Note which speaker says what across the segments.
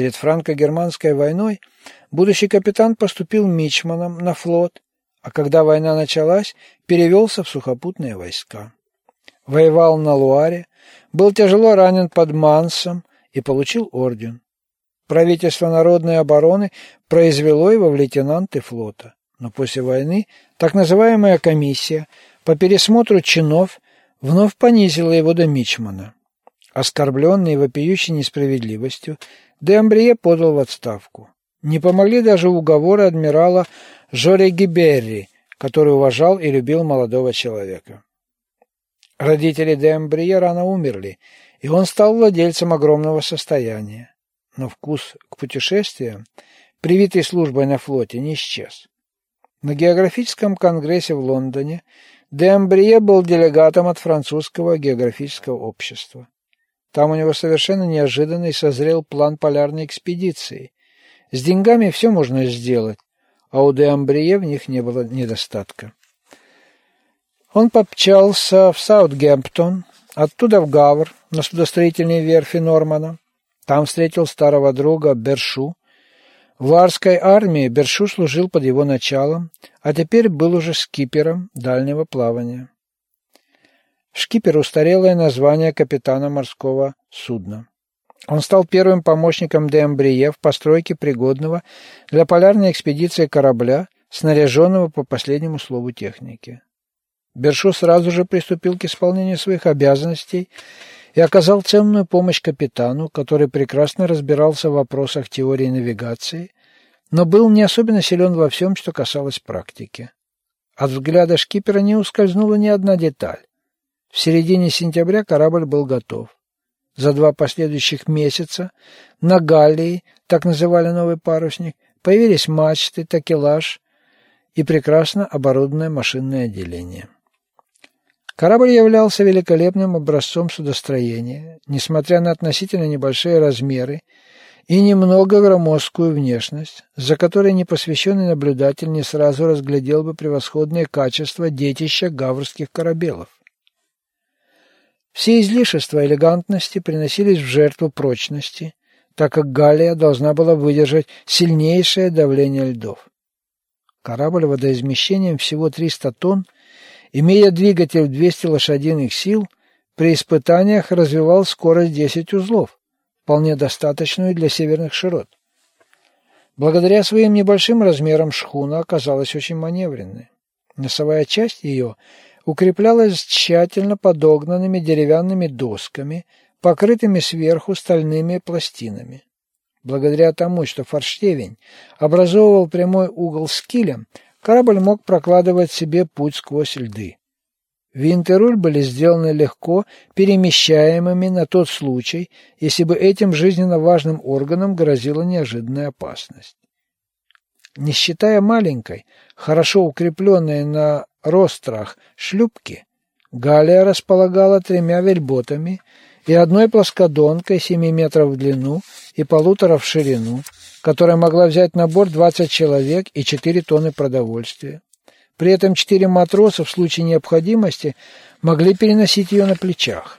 Speaker 1: Перед франко-германской войной будущий капитан поступил мичманом на флот, а когда война началась, перевелся в сухопутные войска. Воевал на Луаре, был тяжело ранен под Мансом и получил орден. Правительство народной обороны произвело его в лейтенанты флота. Но после войны так называемая комиссия по пересмотру чинов вновь понизила его до мичмана. Оскорбленный вопиющей несправедливостью, де Амбрие подал в отставку. Не помогли даже уговоры адмирала Жори Гиберри, который уважал и любил молодого человека. Родители де Амбрие рано умерли, и он стал владельцем огромного состояния. Но вкус к путешествиям, привитый службой на флоте, не исчез. На географическом конгрессе в Лондоне де Амбрие был делегатом от французского географического общества. Там у него совершенно неожиданно и созрел план полярной экспедиции. С деньгами все можно сделать, а у де Амбрие в них не было недостатка. Он попчался в Саутгемптон, оттуда в Гавр, на судостроительной верфи Нормана. Там встретил старого друга Бершу. В Варской армии Бершу служил под его началом, а теперь был уже скипером дальнего плавания. Шкипер – устарелое название капитана морского судна. Он стал первым помощником де Амбрие в постройке пригодного для полярной экспедиции корабля, снаряженного по последнему слову техники. Бершу сразу же приступил к исполнению своих обязанностей и оказал ценную помощь капитану, который прекрасно разбирался в вопросах теории навигации, но был не особенно силен во всем, что касалось практики. От взгляда шкипера не ускользнула ни одна деталь. В середине сентября корабль был готов. За два последующих месяца на Галлии, так называли новый парусник, появились мачты, такелаж и прекрасно оборудованное машинное отделение. Корабль являлся великолепным образцом судостроения, несмотря на относительно небольшие размеры и немного громоздкую внешность, за которой непосвященный наблюдатель не сразу разглядел бы превосходные качества детища гаврских корабелов. Все излишества элегантности приносились в жертву прочности, так как Галия должна была выдержать сильнейшее давление льдов. Корабль водоизмещением всего 300 тонн, имея двигатель в 200 лошадиных сил, при испытаниях развивал скорость 10 узлов, вполне достаточную для северных широт. Благодаря своим небольшим размерам шхуна оказалась очень маневренной. Носовая часть ее – укреплялась тщательно подогнанными деревянными досками, покрытыми сверху стальными пластинами. Благодаря тому, что форштевень образовывал прямой угол с килем, корабль мог прокладывать себе путь сквозь льды. Винт и руль были сделаны легко перемещаемыми на тот случай, если бы этим жизненно важным органам грозила неожиданная опасность. Не считая маленькой, хорошо укрепленной на рострах шлюпки, Галия располагала тремя вельботами и одной плоскодонкой 7 метров в длину и полутора в ширину, которая могла взять на борт 20 человек и 4 тонны продовольствия. При этом четыре матроса в случае необходимости могли переносить ее на плечах.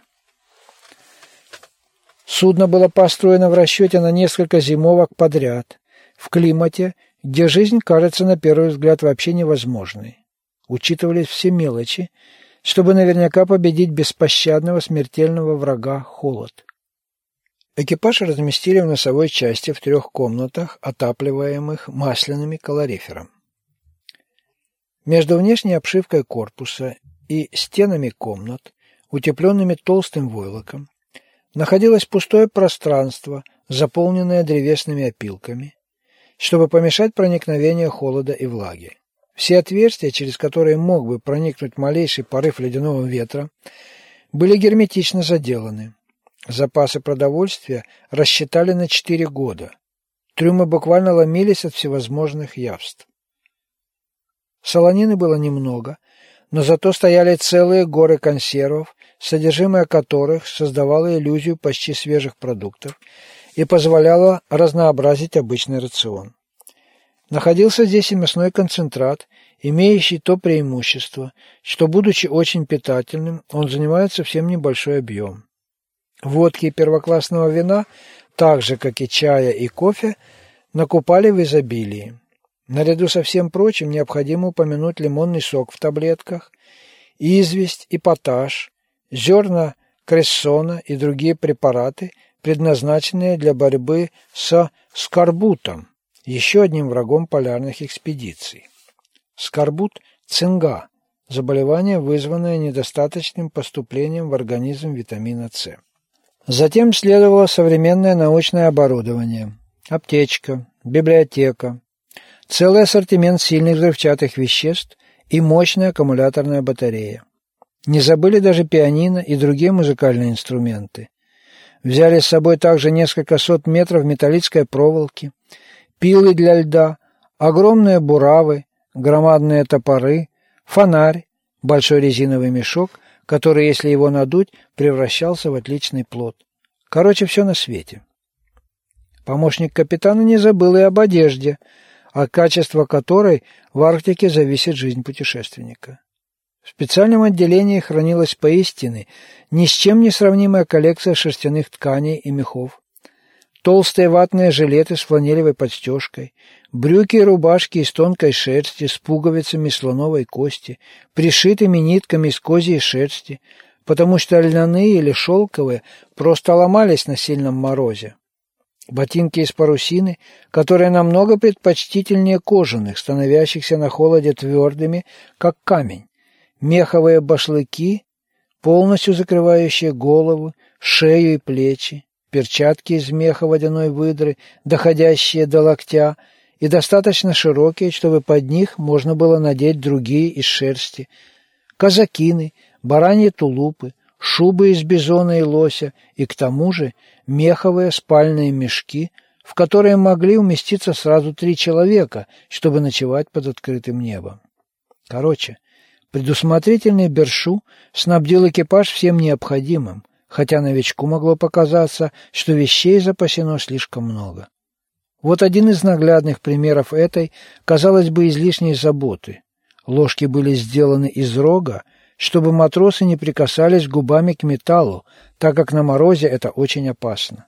Speaker 1: Судно было построено в расчете на несколько зимовок подряд, в климате, где жизнь кажется на первый взгляд вообще невозможной. Учитывались все мелочи, чтобы наверняка победить беспощадного смертельного врага холод. Экипаж разместили в носовой части в трех комнатах, отапливаемых масляными калорифером. Между внешней обшивкой корпуса и стенами комнат, утепленными толстым войлоком, находилось пустое пространство, заполненное древесными опилками, чтобы помешать проникновению холода и влаги. Все отверстия, через которые мог бы проникнуть малейший порыв ледяного ветра, были герметично заделаны. Запасы продовольствия рассчитали на четыре года. Трюмы буквально ломились от всевозможных явств. Солонины было немного, но зато стояли целые горы консервов, содержимое которых создавало иллюзию почти свежих продуктов и позволяло разнообразить обычный рацион. Находился здесь и мясной концентрат, имеющий то преимущество, что, будучи очень питательным, он занимает совсем небольшой объем. Водки и первоклассного вина так же, как и чая и кофе, накупали в изобилии. Наряду со всем прочим необходимо упомянуть лимонный сок в таблетках, известь и поташ, зерна крессона и другие препараты, предназначенные для борьбы со скорбутом, еще одним врагом полярных экспедиций. Скорбут – цинга, заболевание, вызванное недостаточным поступлением в организм витамина С. Затем следовало современное научное оборудование, аптечка, библиотека, целый ассортимент сильных взрывчатых веществ и мощная аккумуляторная батарея. Не забыли даже пианино и другие музыкальные инструменты. Взяли с собой также несколько сот метров металлической проволоки, пилы для льда, огромные буравы, громадные топоры, фонарь, большой резиновый мешок, который, если его надуть, превращался в отличный плод. Короче, все на свете. Помощник капитана не забыл и об одежде, от качества которой в Арктике зависит жизнь путешественника. В специальном отделении хранилась поистине ни с чем не сравнимая коллекция шерстяных тканей и мехов, Толстые ватные жилеты с фланелевой подстежкой, брюки и рубашки из тонкой шерсти с пуговицами слоновой кости, пришитыми нитками из козьей шерсти, потому что льняные или шелковые просто ломались на сильном морозе. Ботинки из парусины, которые намного предпочтительнее кожаных, становящихся на холоде твердыми, как камень. Меховые башлыки, полностью закрывающие голову, шею и плечи перчатки из меха водяной выдры, доходящие до локтя, и достаточно широкие, чтобы под них можно было надеть другие из шерсти, казакины, бараньи тулупы, шубы из бизона и лося и, к тому же, меховые спальные мешки, в которые могли уместиться сразу три человека, чтобы ночевать под открытым небом. Короче, предусмотрительный Бершу снабдил экипаж всем необходимым, хотя новичку могло показаться, что вещей запасено слишком много. Вот один из наглядных примеров этой, казалось бы, излишней заботы. Ложки были сделаны из рога, чтобы матросы не прикасались губами к металлу, так как на морозе это очень опасно.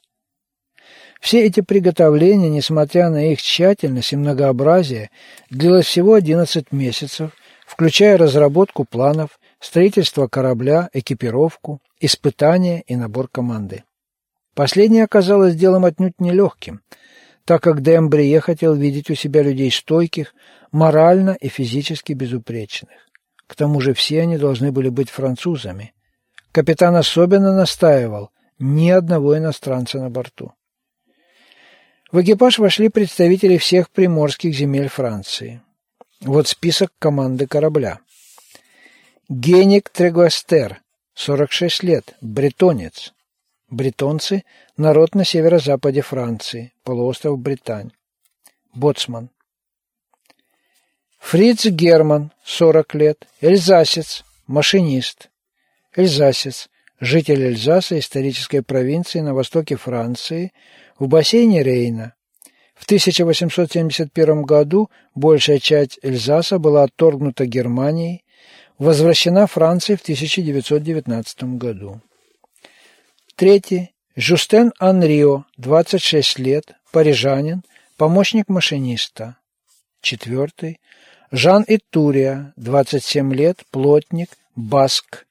Speaker 1: Все эти приготовления, несмотря на их тщательность и многообразие, длилось всего 11 месяцев, включая разработку планов, строительство корабля, экипировку, испытания и набор команды. Последнее оказалось делом отнюдь нелегким, так как Дембрие хотел видеть у себя людей стойких, морально и физически безупречных. К тому же все они должны были быть французами. Капитан особенно настаивал ни одного иностранца на борту. В экипаж вошли представители всех приморских земель Франции. Вот список команды корабля. Геник Трегуастер, 46 лет, бретонец. Бретонцы – народ на северо-западе Франции, полуостров Британь. Боцман. Фриц Герман, 40 лет, эльзасец, машинист. Эльзасец – житель Эльзаса, исторической провинции на востоке Франции, в бассейне Рейна. В 1871 году большая часть Эльзаса была отторгнута Германией, возвращена Франции в 1919 году. Третий. Жустен Анрио, 26 лет, парижанин, помощник машиниста. Четвертый. Жан Итурия, 27 лет, плотник, баск.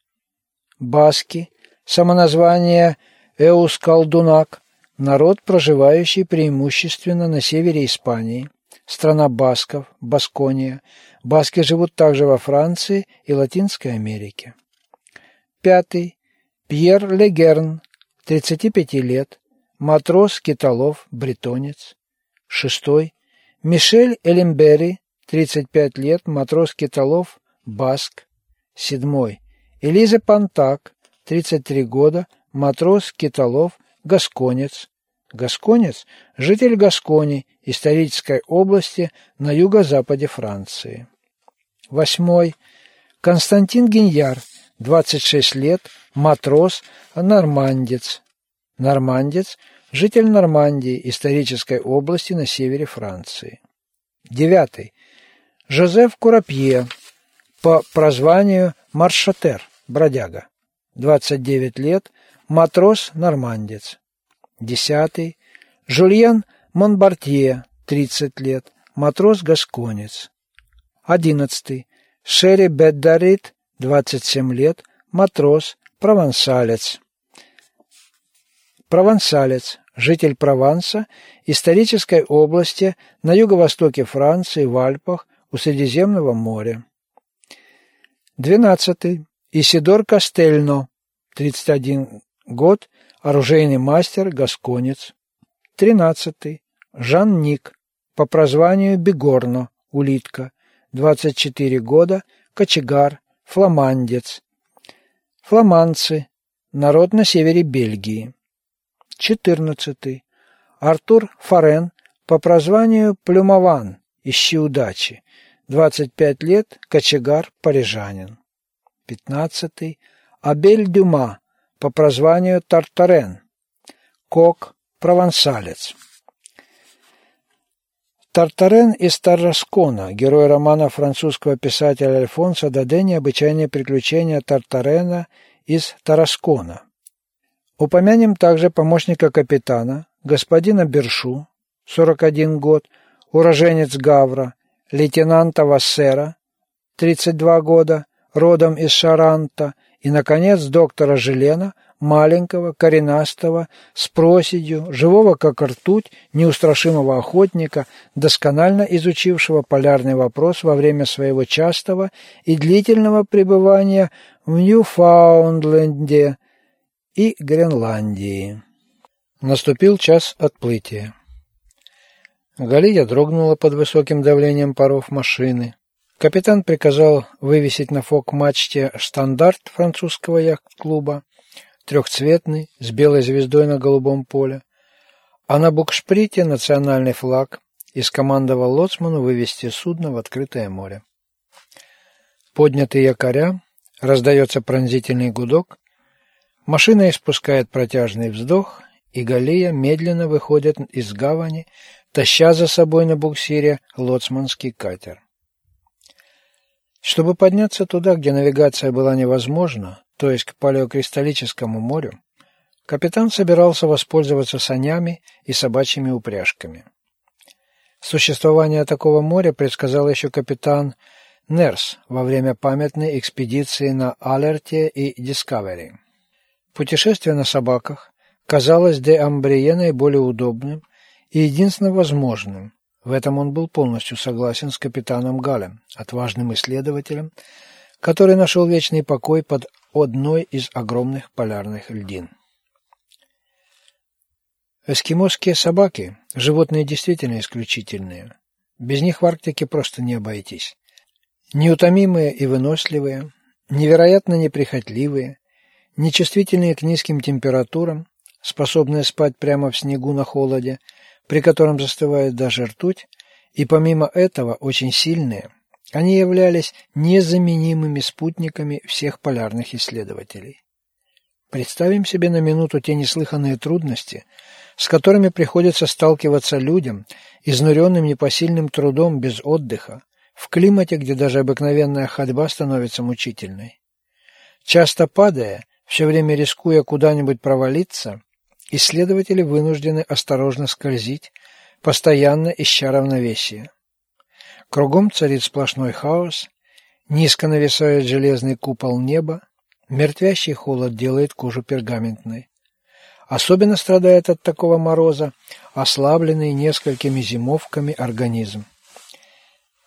Speaker 1: Баски. Самоназвание Эускалдунак, народ, проживающий преимущественно на севере Испании, страна басков, Баскония, Баски живут также во Франции и Латинской Америке. Пятый. Пьер Легерн, 35 лет, матрос, китолов, бретонец. Шестой. Мишель Элембери, 35 лет, матрос, китолов, баск. Седьмой. Элиза Пантак, 33 года, матрос, китолов, гасконец. Гасконец – житель Гаскони, исторической области на юго-западе Франции. Восьмой. Константин Гиньяр, 26 лет, матрос, нормандец. Нормандец – житель Нормандии, исторической области на севере Франции. Девятый. Жозеф Курапье, по прозванию Маршатер, бродяга. 29 лет, матрос-нормандец. Десятый. Жульен Монбартье, 30 лет, матрос-гасконец. 11. Шерри Беддарит, 27 лет, матрос, провансалец. Провансалец, житель Прованса, исторической области на юго-востоке Франции, в Альпах, у Средиземного моря. 12. Исидор Кастельно, 31 год, оружейный мастер, гасконец. 13. Жан Ник, по прозванию Бегорно, улитка, 24 года, кочегар, фламандец. Фламандцы, народ на севере Бельгии. 14. Артур Форен, по прозванию Плюмован, ищи удачи, 25 лет, кочегар, парижанин. 15. Абель Дюма, по прозванию Тартарен, кок, провансалец. Тартарен из Тарраскона, герой романа французского писателя Альфонса Даде «Необычайные приключения Тартарена из Тараскона». Упомянем также помощника капитана, господина Бершу, 41 год, уроженец Гавра, лейтенанта Вассера, 32 года, родом из Шаранта, и, наконец, доктора Желена, маленького, коренастого, с проседью, живого как ртуть, неустрашимого охотника, досконально изучившего полярный вопрос во время своего частого и длительного пребывания в Ньюфаундленде и Гренландии. Наступил час отплытия. Галия дрогнула под высоким давлением паров машины. Капитан приказал вывесить на фок-мачте штандарт французского яхт-клуба, трехцветный, с белой звездой на голубом поле, а на букшприте национальный флаг и скомандовал лоцману вывести судно в открытое море. Поднятые якоря, раздается пронзительный гудок, машина испускает протяжный вздох, и Галия медленно выходит из гавани, таща за собой на буксире лоцманский катер. Чтобы подняться туда, где навигация была невозможна, то есть к палеокристаллическому морю, капитан собирался воспользоваться санями и собачьими упряжками. Существование такого моря предсказал еще капитан Нерс во время памятной экспедиции на Алерте и Дискавери. Путешествие на собаках казалось де Амбрие наиболее удобным и единственно возможным. В этом он был полностью согласен с капитаном Галем, отважным исследователем, который нашел вечный покой под одной из огромных полярных льдин. Эскимосские собаки – животные действительно исключительные. Без них в Арктике просто не обойтись. Неутомимые и выносливые, невероятно неприхотливые, нечувствительные к низким температурам, способные спать прямо в снегу на холоде, при котором застывает даже ртуть, и помимо этого очень сильные – они являлись незаменимыми спутниками всех полярных исследователей. Представим себе на минуту те неслыханные трудности, с которыми приходится сталкиваться людям, изнуренным непосильным трудом без отдыха, в климате, где даже обыкновенная ходьба становится мучительной. Часто падая, все время рискуя куда-нибудь провалиться, исследователи вынуждены осторожно скользить, постоянно ища равновесия. Кругом царит сплошной хаос, низко нависает железный купол неба, мертвящий холод делает кожу пергаментной. Особенно страдает от такого мороза ослабленный несколькими зимовками организм.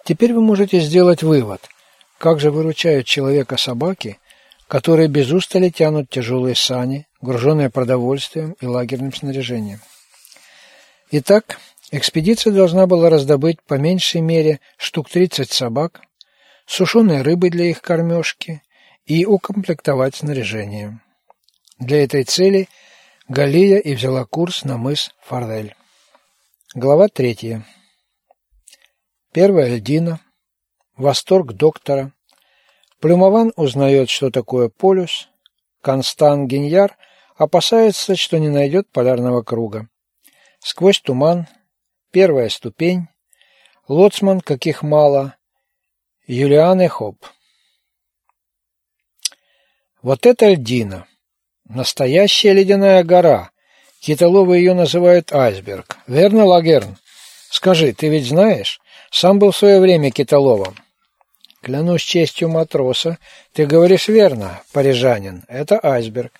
Speaker 1: Теперь вы можете сделать вывод, как же выручают человека собаки, которые без устали тянут тяжелые сани, груженные продовольствием и лагерным снаряжением. Итак, Экспедиция должна была раздобыть по меньшей мере штук 30 собак, сушеной рыбы для их кормежки и укомплектовать снаряжение. Для этой цели Галия и взяла курс на мыс Форель. Глава третья. Первая льдина. Восторг доктора. Плюмован узнает, что такое полюс. Констан Геньяр опасается, что не найдет полярного круга. Сквозь туман Первая ступень. Лоцман, каких мало. Юлиан и Хоп. Вот это льдина. Настоящая ледяная гора. Китоловы ее называют айсберг. Верно, Лагерн? Скажи, ты ведь знаешь? Сам был в свое время китоловом. Клянусь честью матроса, ты говоришь верно, парижанин. Это айсберг.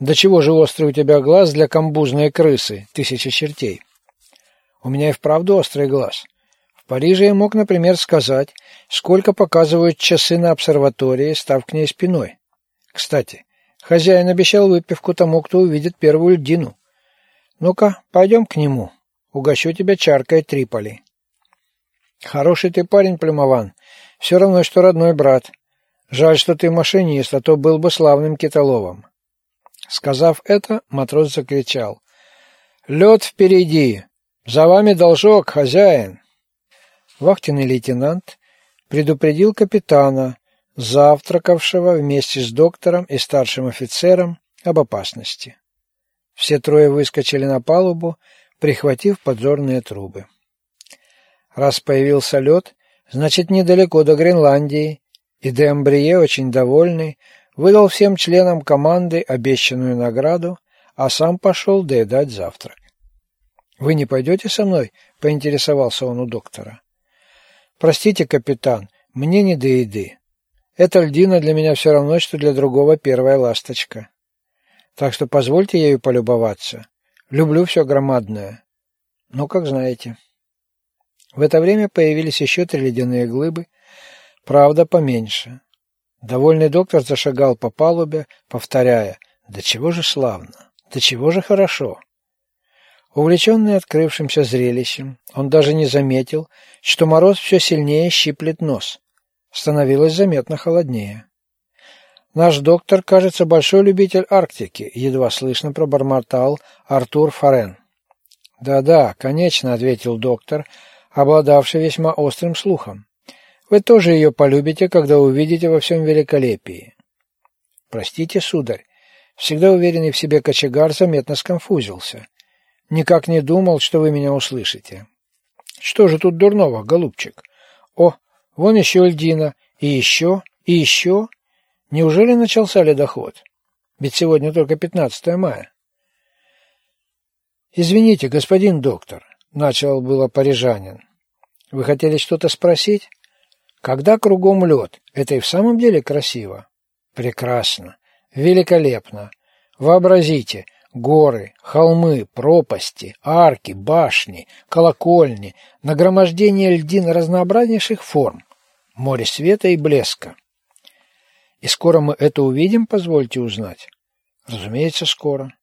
Speaker 1: До чего же острый у тебя глаз для камбузной крысы, тысяча чертей? У меня и вправду острый глаз. В Париже я мог, например, сказать, сколько показывают часы на обсерватории, став к ней спиной. Кстати, хозяин обещал выпивку тому, кто увидит первую льдину. Ну-ка, пойдем к нему. Угощу тебя чаркой Триполи. Хороший ты парень, Плюмован. Все равно, что родной брат. Жаль, что ты машинист, а то был бы славным китоловом. Сказав это, матрос закричал. «Лед впереди! За вами должок, хозяин!» Вахтенный лейтенант предупредил капитана, завтракавшего вместе с доктором и старшим офицером, об опасности. Все трое выскочили на палубу, прихватив подзорные трубы. Раз появился лед, значит, недалеко до Гренландии, и Дембрие, очень довольный, выдал всем членам команды обещанную награду, а сам пошел доедать завтрак. «Вы не пойдете со мной?» — поинтересовался он у доктора. «Простите, капитан, мне не до еды. Эта льдина для меня все равно, что для другого первая ласточка. Так что позвольте ею полюбоваться. Люблю все громадное. Ну, как знаете». В это время появились еще три ледяные глыбы, правда, поменьше. Довольный доктор зашагал по палубе, повторяя «Да чего же славно! Да чего же хорошо!» Увлеченный открывшимся зрелищем, он даже не заметил, что мороз все сильнее щиплет нос. Становилось заметно холоднее. «Наш доктор, кажется, большой любитель Арктики», — едва слышно пробормотал Артур Форен. «Да-да, конечно», — ответил доктор, обладавший весьма острым слухом. «Вы тоже ее полюбите, когда увидите во всем великолепии». «Простите, сударь», всегда уверенный в себе кочегар заметно сконфузился. Никак не думал, что вы меня услышите. Что же тут дурного, голубчик? О, вон еще льдина, и еще, и еще. Неужели начался ледоход? Ведь сегодня только 15 мая. Извините, господин доктор, начал было парижанин. Вы хотели что-то спросить? Когда кругом лед, это и в самом деле красиво? Прекрасно, великолепно. Вообразите, Горы, холмы, пропасти, арки, башни, колокольни, нагромождение льдин разнообразнейших форм, море света и блеска. И скоро мы это увидим, позвольте узнать? Разумеется, скоро.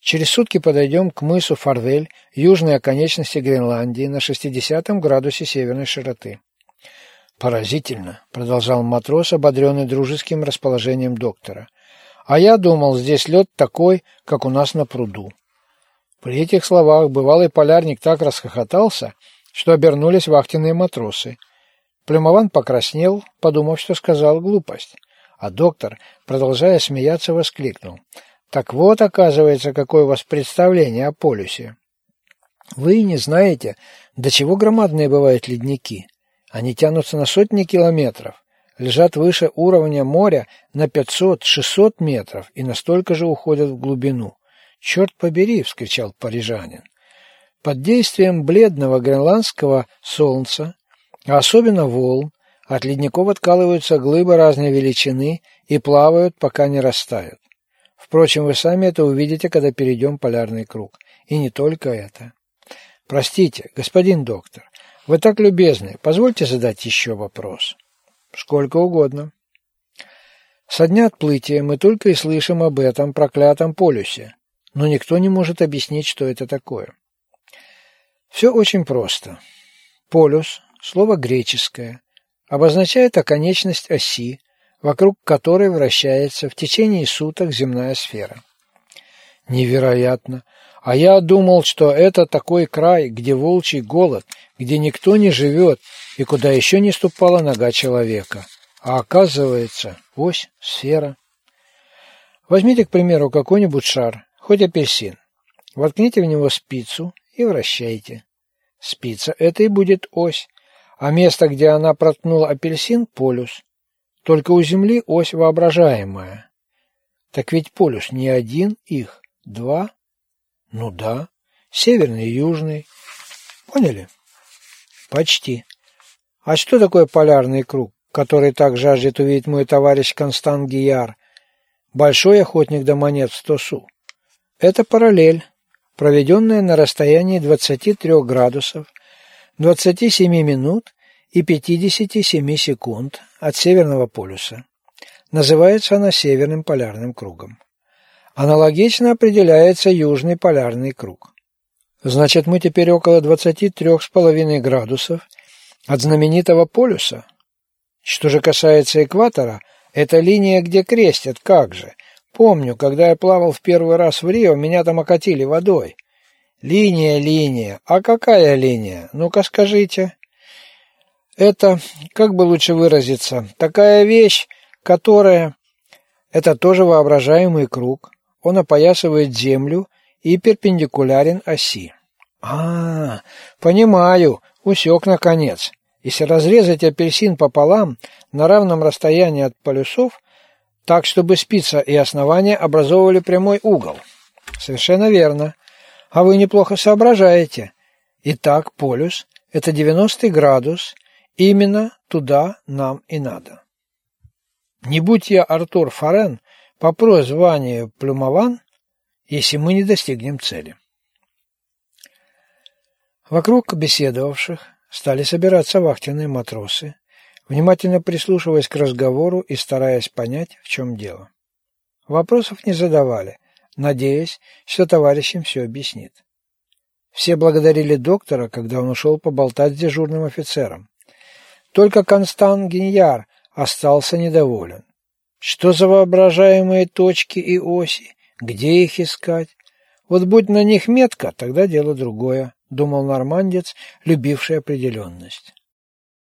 Speaker 1: Через сутки подойдем к мысу Фарвель, южной оконечности Гренландии, на 60 градусе северной широты. «Поразительно», — продолжал матрос, ободренный дружеским расположением доктора. А я думал, здесь лед такой, как у нас на пруду. При этих словах бывалый полярник так расхохотался, что обернулись вахтенные матросы. Плюмован покраснел, подумав, что сказал глупость. А доктор, продолжая смеяться, воскликнул. «Так вот, оказывается, какое у вас представление о полюсе. Вы не знаете, до чего громадные бывают ледники. Они тянутся на сотни километров лежат выше уровня моря на 500-600 метров и настолько же уходят в глубину. «Черт побери!» — вскричал парижанин. Под действием бледного гренландского солнца, а особенно волн, от ледников откалываются глыбы разной величины и плавают, пока не растают. Впрочем, вы сами это увидите, когда перейдем полярный круг. И не только это. Простите, господин доктор, вы так любезны, позвольте задать еще вопрос. Сколько угодно. Со дня отплытия мы только и слышим об этом проклятом полюсе, но никто не может объяснить, что это такое. Все очень просто. Полюс, слово греческое, обозначает оконечность оси, вокруг которой вращается в течение суток земная сфера. Невероятно! А я думал, что это такой край, где волчий голод, где никто не живет и куда еще не ступала нога человека. А оказывается, ось, сфера. Возьмите, к примеру, какой-нибудь шар, хоть апельсин. Воткните в него спицу и вращайте. Спица – это и будет ось, а место, где она проткнула апельсин – полюс. Только у Земли ось воображаемая. Так ведь полюс не один, их два. Ну да, северный и южный. Поняли? Почти. А что такое полярный круг, который так жаждет увидеть мой товарищ Констант Гияр, большой охотник до монет в сто су? Это параллель, проведенная на расстоянии 23 градусов, 27 минут и 57 секунд от Северного полюса. Называется она Северным полярным кругом. Аналогично определяется Южный полярный круг. Значит, мы теперь около 23,5 градусов от знаменитого полюса. Что же касается экватора, это линия, где крестят, как же. Помню, когда я плавал в первый раз в Рио, меня там окатили водой. Линия, линия. А какая линия? Ну-ка скажите. Это, как бы лучше выразиться, такая вещь, которая... Это тоже воображаемый круг. Он опоясывает Землю и перпендикулярен оси. А, понимаю, усек наконец. Если разрезать апельсин пополам на равном расстоянии от полюсов, так, чтобы спица и основание образовывали прямой угол. Совершенно верно. А вы неплохо соображаете. Итак, полюс – это 90 градус, именно туда нам и надо. Не будь я Артур Форен, попро звание Плюмован, если мы не достигнем цели. Вокруг беседовавших стали собираться вахтенные матросы, внимательно прислушиваясь к разговору и стараясь понять, в чем дело. Вопросов не задавали, надеясь, что товарищ им все объяснит. Все благодарили доктора, когда он ушел поболтать с дежурным офицером. Только Констант Гиньяр остался недоволен. Что за воображаемые точки и оси? Где их искать? Вот будь на них метка, тогда дело другое, думал нормандец, любивший определенность.